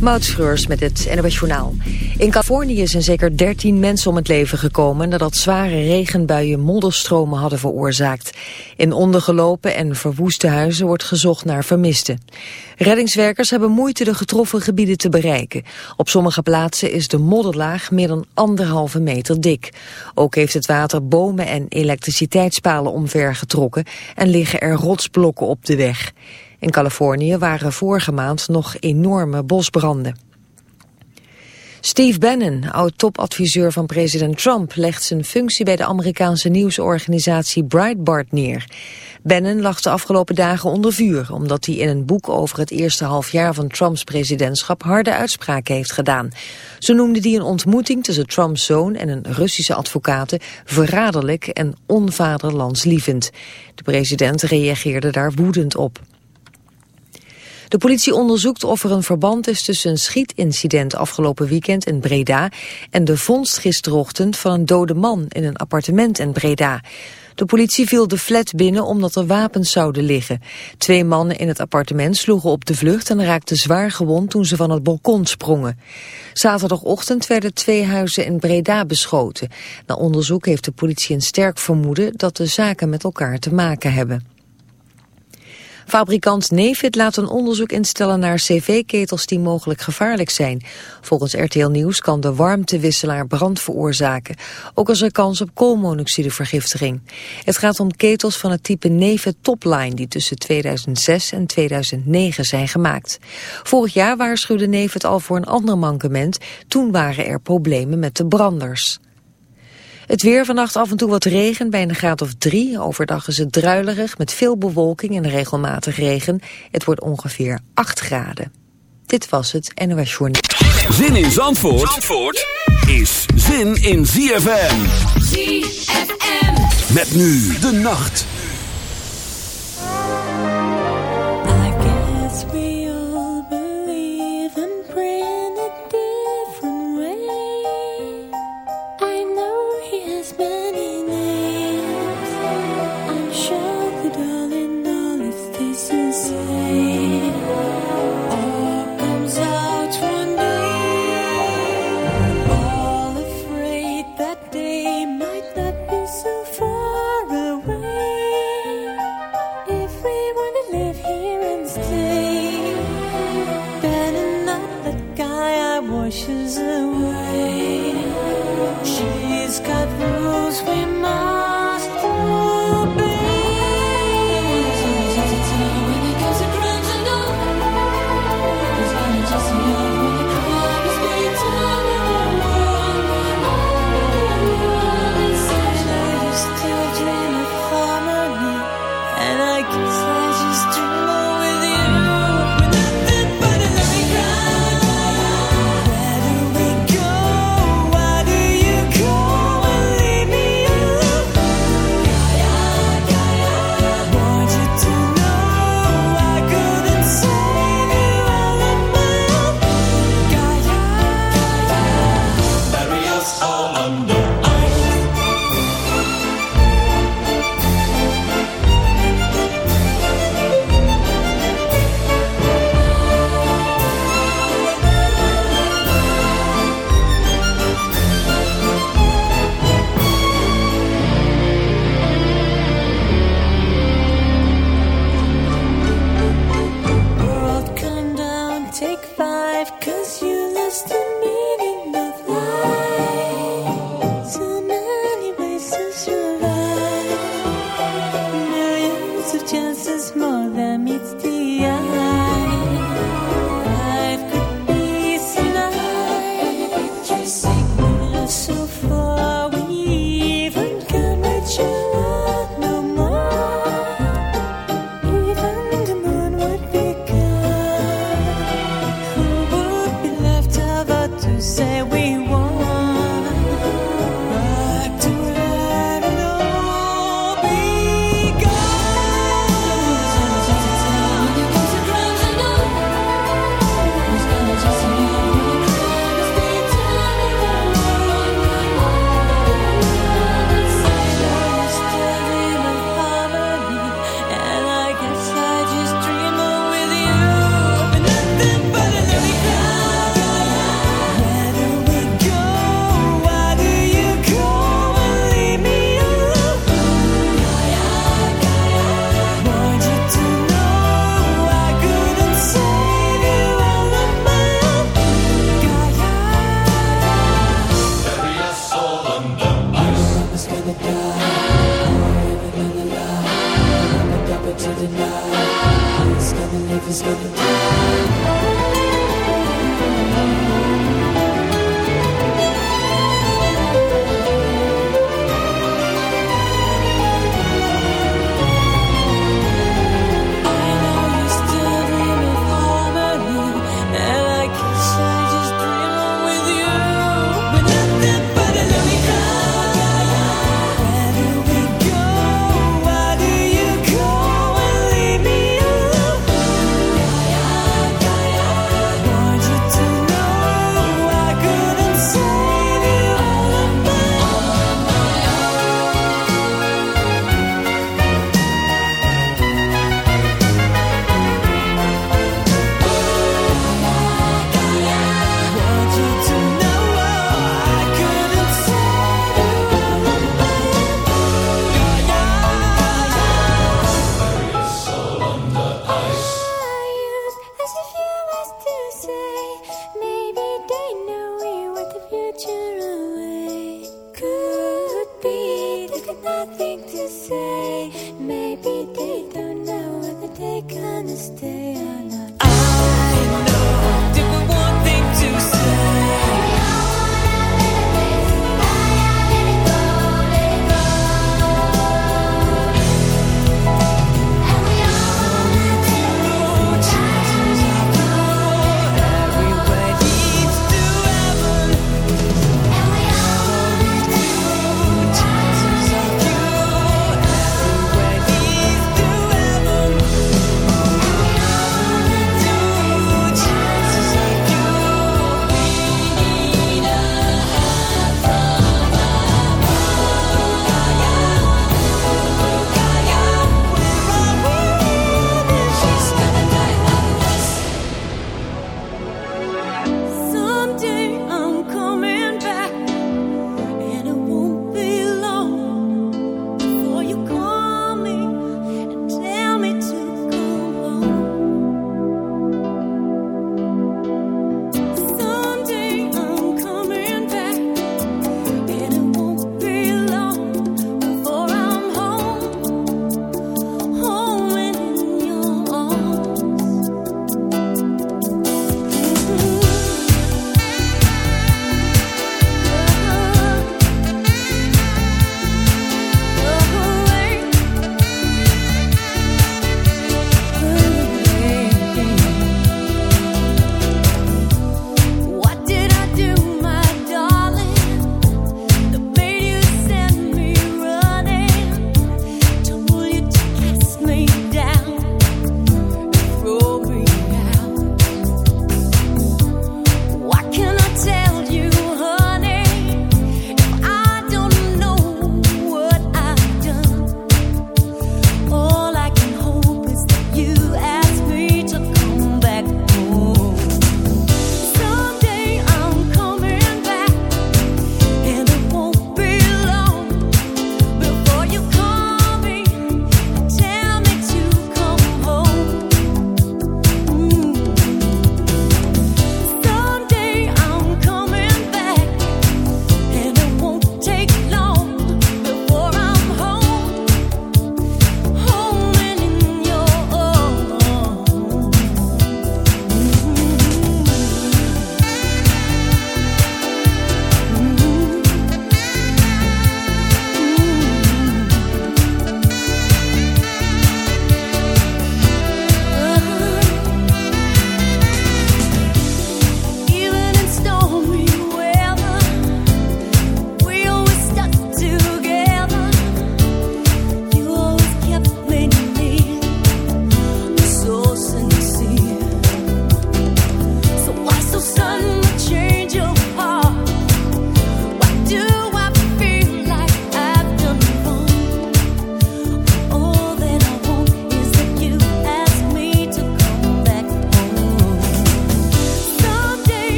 Moutschreurs met het NOS. In Californië zijn zeker 13 mensen om het leven gekomen... nadat zware regenbuien modderstromen hadden veroorzaakt. In ondergelopen en verwoeste huizen wordt gezocht naar vermisten. Reddingswerkers hebben moeite de getroffen gebieden te bereiken. Op sommige plaatsen is de modderlaag meer dan anderhalve meter dik. Ook heeft het water bomen en elektriciteitspalen omvergetrokken... en liggen er rotsblokken op de weg. In Californië waren vorige maand nog enorme bosbranden. Steve Bannon, oud-topadviseur van president Trump, legt zijn functie bij de Amerikaanse nieuwsorganisatie Breitbart neer. Bannon lag de afgelopen dagen onder vuur, omdat hij in een boek over het eerste halfjaar van Trumps presidentschap harde uitspraken heeft gedaan. Zo noemde hij een ontmoeting tussen Trumps zoon en een Russische advocate verraderlijk en onvaderlandslievend. De president reageerde daar woedend op. De politie onderzoekt of er een verband is tussen een schietincident afgelopen weekend in Breda en de vondst gisterochtend van een dode man in een appartement in Breda. De politie viel de flat binnen omdat er wapens zouden liggen. Twee mannen in het appartement sloegen op de vlucht en raakten zwaar gewond toen ze van het balkon sprongen. Zaterdagochtend werden twee huizen in Breda beschoten. Na onderzoek heeft de politie een sterk vermoeden dat de zaken met elkaar te maken hebben. Fabrikant Nefit laat een onderzoek instellen naar cv-ketels die mogelijk gevaarlijk zijn. Volgens RTL Nieuws kan de warmtewisselaar brand veroorzaken. Ook is er kans op koolmonoxidevergiftiging. Het gaat om ketels van het type Nefit Topline die tussen 2006 en 2009 zijn gemaakt. Vorig jaar waarschuwde Nefit al voor een ander mankement. Toen waren er problemen met de branders. Het weer vannacht af en toe wat regen bij een graad of drie. Overdag is het druilerig met veel bewolking en regelmatig regen. Het wordt ongeveer 8 graden. Dit was het NOS Journal. Zin in Zandvoort, Zandvoort is zin in ZFM. ZFM. Met nu de nacht.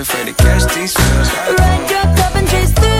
afraid to catch these feels. Ride, drop, top, and chase volume,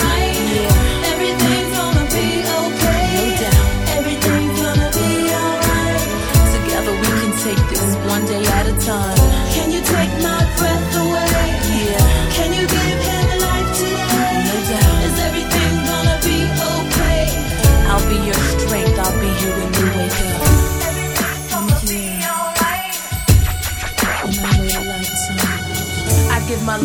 Time. Can you take my breath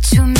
What you made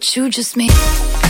What you just made.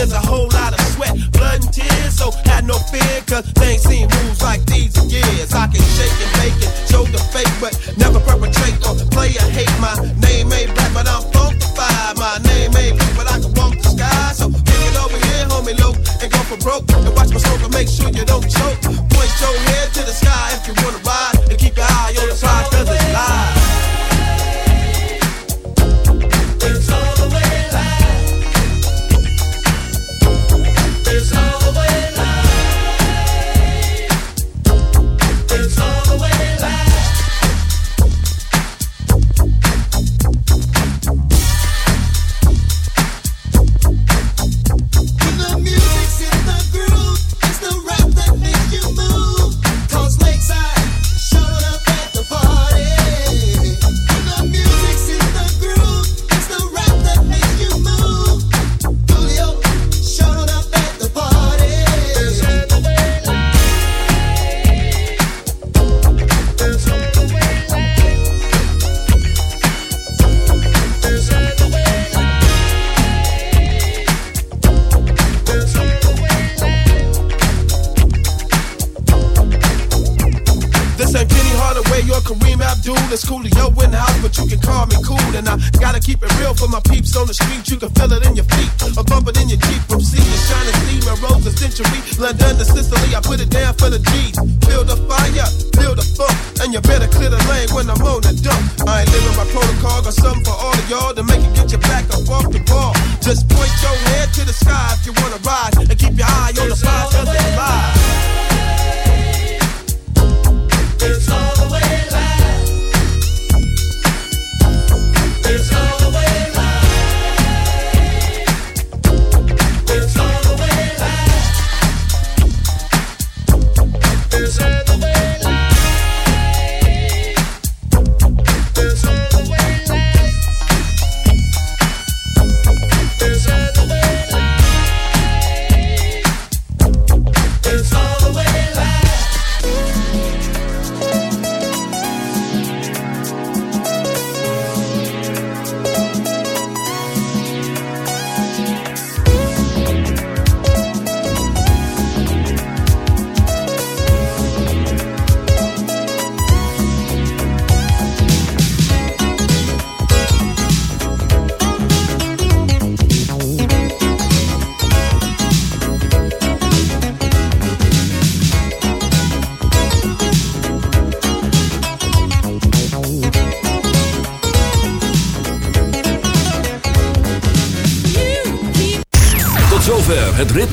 Is a whole lot of sweat, blood, and tears. So had no fear, cause they ain't seen moves like these in years. I can shake and bake it, show the fake, but never perpetrate or play or hate. My name ain't rap, but I'm funkified. My name ain't blue, but I can walk the sky. So bring it over here, homie, low, and go for broke. And watch my smoke and make sure you don't choke. Point your head to the sky if you wanna Ray or Kareem Abdul. It's cool to yo in the house, but you can call me cool. And I gotta keep it real for my peeps on the street. You can feel it in your feet, a bump it in your Jeep. From sea to shining sea, my rose a century. London to Sicily, I put it down for the G's. Build a fire, build a funk, and you better clear the lane when I'm on the dump. I ain't living my protocol, got something for all of y'all to make it get your back up off the wall. Just point your head to the sky if you wanna ride, and keep your eye on the prize, cause it's live. It's all